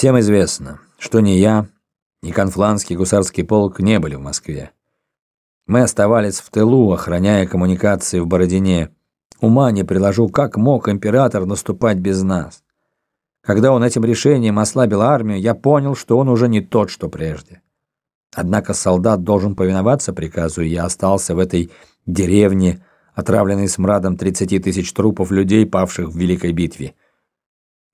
Всем известно, что ни я, ни Конфланский гусарский полк не были в Москве. Мы оставались в тылу, охраняя коммуникации в Бородине. Ума не приложу, как мог император наступать без нас. Когда он этим решением ослабил армию, я понял, что он уже не тот, что прежде. Однако солдат должен повиноваться приказу, и я остался в этой деревне, отравленной смрадом 30 тысяч трупов людей, павших в Великой битве.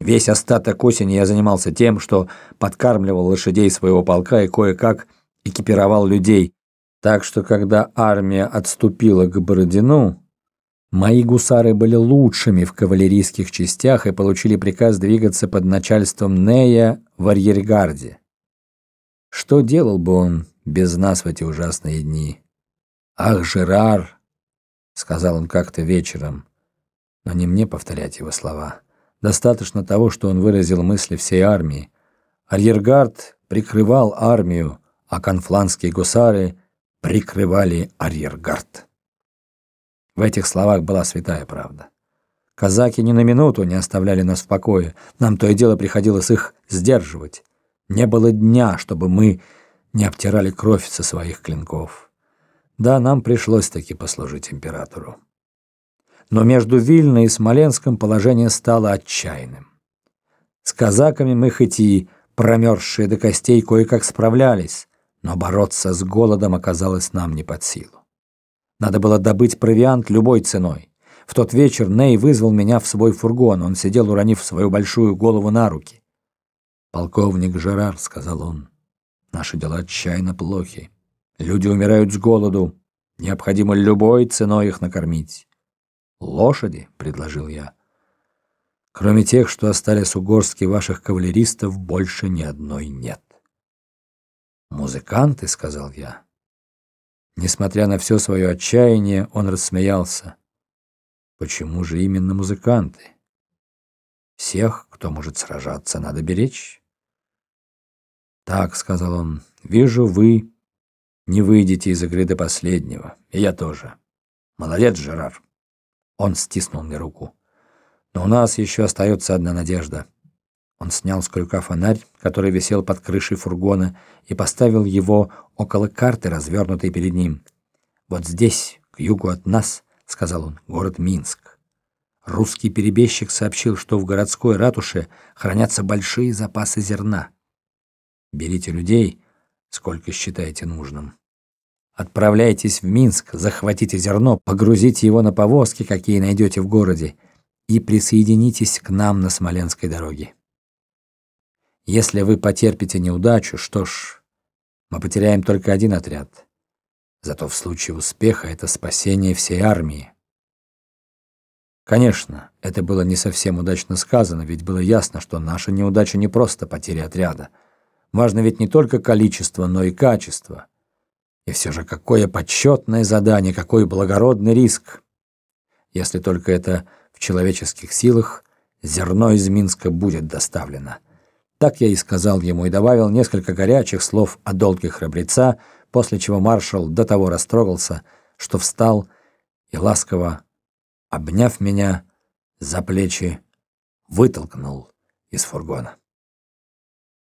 Весь остаток осени я занимался тем, что подкармливал лошадей своего полка и кое-как экипировал людей, так что когда армия отступила к Бородину, мои гусары были лучшими в кавалерийских частях и получили приказ двигаться под начальством Нея в арьергарде. Что делал бы он без нас в эти ужасные дни? Ах, Жерар, сказал он как-то вечером, но не мне повторять его слова. Достаточно того, что он выразил мысли всей армии. Арьергард прикрывал армию, а конфланские гусары прикрывали арьергард. В этих словах была святая правда. Казаки ни на минуту не оставляли нас в покое. Нам то и дело приходилось их сдерживать. Не было дня, чтобы мы не обтирали кровь со своих клинков. Да, нам пришлось таки послужить императору но между Вильной и Смоленском положение стало отчаянным. С казаками мы хоть и промерзшие до костей кое-как справлялись, но бороться с голодом оказалось нам не под силу. Надо было добыть провиант любой ценой. В тот вечер Ней вызвал меня в свой фургон. Он сидел, уронив свою большую голову на руки. «Полковник Жерар», — сказал он, — «наши дела отчаянно плохи. Люди умирают с голоду. Необходимо любой ценой их накормить. «Лошади», — предложил я. «Кроме тех, что остались у горски ваших кавалеристов, больше ни одной нет». «Музыканты», — сказал я. Несмотря на все свое отчаяние, он рассмеялся. «Почему же именно музыканты? Всех, кто может сражаться, надо беречь». «Так», — сказал он, — «вижу, вы не выйдете из игры до последнего, и я тоже. Молодец, Жерар». Он стиснул мне руку. Но у нас еще остается одна надежда. Он снял с крюка фонарь, который висел под крышей фургона, и поставил его около карты, развернутой перед ним. «Вот здесь, к югу от нас, — сказал он, — город Минск. Русский перебежчик сообщил, что в городской ратуше хранятся большие запасы зерна. Берите людей, сколько считаете нужным. Отправляйтесь в Минск, захватите зерно, погрузите его на повозки, какие найдете в городе, и присоединитесь к нам на Смоленской дороге. Если вы потерпите неудачу, что ж, мы потеряем только один отряд. Зато в случае успеха это спасение всей армии. Конечно, это было не совсем удачно сказано, ведь было ясно, что наша неудача не просто потеря отряда. Важно ведь не только количество, но и качество. И все же какое почетное задание, какой благородный риск. Если только это в человеческих силах, зерно из Минска будет доставлено. Так я и сказал ему и добавил несколько горячих слов о долге храбреца, после чего маршал до того растрогался, что встал и ласково, обняв меня за плечи, вытолкнул из фургона.